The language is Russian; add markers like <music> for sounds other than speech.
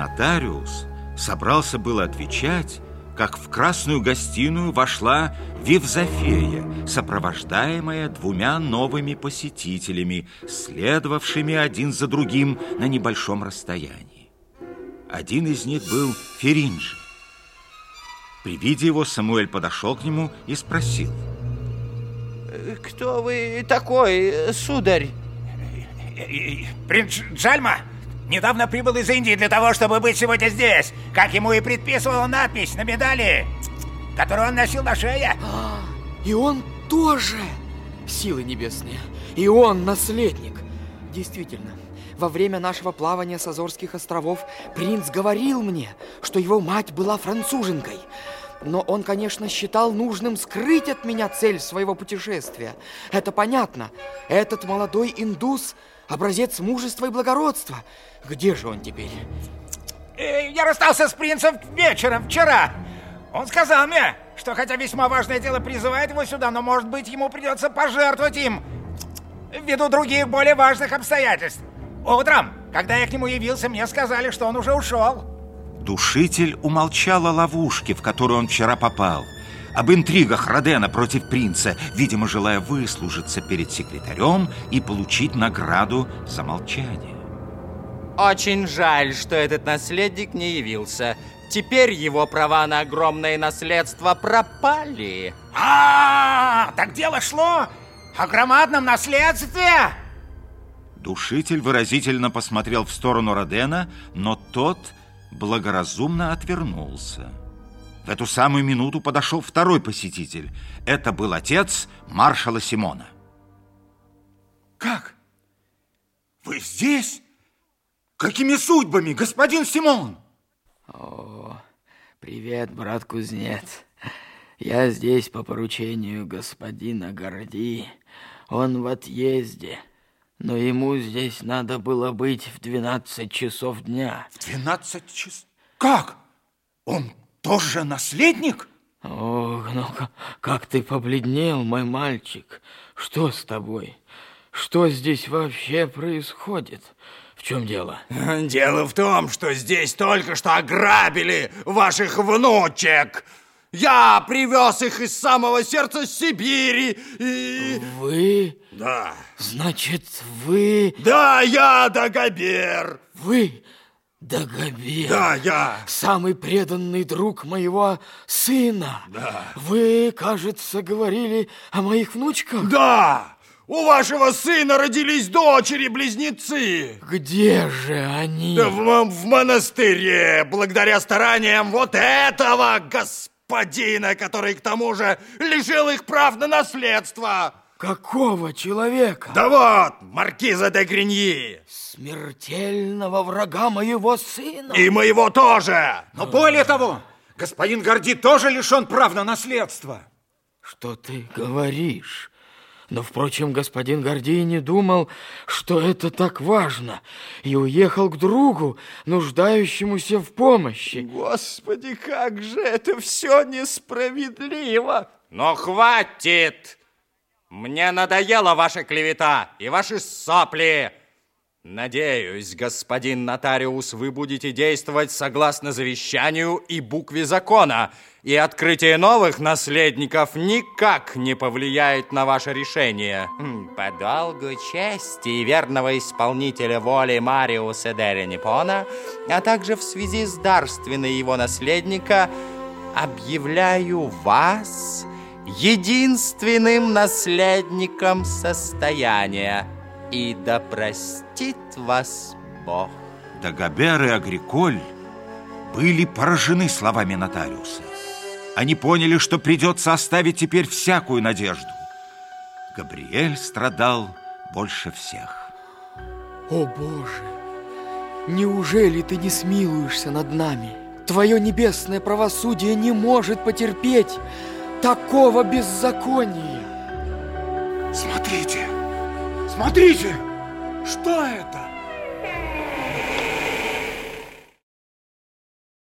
Нотариус собрался было отвечать, как в красную гостиную вошла Вивзофея, сопровождаемая двумя новыми посетителями, следовавшими один за другим на небольшом расстоянии. Один из них был Феринджи. При виде его Самуэль подошел к нему и спросил. Кто вы такой, сударь? Принц Джальма недавно прибыл из Индии для того, чтобы быть сегодня здесь, как ему и предписывала надпись на медали, которую он носил на шее. <gasps> И он тоже! Силы небесные. И он наследник. Действительно, во время нашего плавания с Азорских островов принц говорил мне, что его мать была француженкой. Но он, конечно, считал нужным скрыть от меня цель своего путешествия. Это понятно. Этот молодой индус – образец мужества и благородства. Где же он теперь? Э, я расстался с принцем вечером вчера. Он сказал мне, что хотя весьма важное дело призывает его сюда, но, может быть, ему придется пожертвовать им ввиду других более важных обстоятельств. Утром, когда я к нему явился, мне сказали, что он уже ушел. Душитель умолчал о ловушке, в которую он вчера попал, об интригах Родена против принца, видимо, желая выслужиться перед секретарем и получить награду за молчание. Очень жаль, что этот наследник не явился. Теперь его права на огромное наследство пропали. А, -а, -а так дело шло о громадном наследстве. Душитель выразительно посмотрел в сторону Родена, но тот благоразумно отвернулся. В эту самую минуту подошел второй посетитель. Это был отец маршала Симона. Как? Вы здесь? Какими судьбами, господин Симон? О, привет, брат Кузнец. Я здесь по поручению господина Горди. Он в отъезде. Но ему здесь надо было быть в 12 часов дня. В 12 часов? Как? Он тоже наследник? Ох, ну как ты побледнел, мой мальчик. Что с тобой? Что здесь вообще происходит? В чем дело? Дело в том, что здесь только что ограбили ваших внучек. Я привез их из самого сердца Сибири и... Вы? Да. Значит, вы... Да, я Дагобер. Вы Дагобер? Да, я. Самый преданный друг моего сына. Да. Вы, кажется, говорили о моих внучках? Да. У вашего сына родились дочери-близнецы. Где же они? В, в монастыре, благодаря стараниям вот этого господина господина, который к тому же лишил их прав на наследство. Какого человека? Да вот, маркиза де Гриньи. Смертельного врага моего сына. И моего тоже. Но более того, господин Горди тоже лишен прав на наследство. Что ты говоришь? Но, впрочем, господин Гордей не думал, что это так важно, и уехал к другу, нуждающемуся в помощи. Господи, как же это все несправедливо! Но хватит! Мне надоела ваша клевета и ваши сопли. Надеюсь, господин нотариус, вы будете действовать согласно завещанию и букве закона, и открытие новых наследников никак не повлияет на ваше решение. Хм, по долгу чести и верного исполнителя воли Мариуса Деренипона, а также в связи с дарственной его наследника, объявляю вас единственным наследником состояния и да простит вас Бог. Дагобер и Агриколь были поражены словами нотариуса. Они поняли, что придется оставить теперь всякую надежду. Габриэль страдал больше всех. О, Боже! Неужели ты не смилуешься над нами? Твое небесное правосудие не может потерпеть такого беззакония. Смотрите! Смотрите! Что это?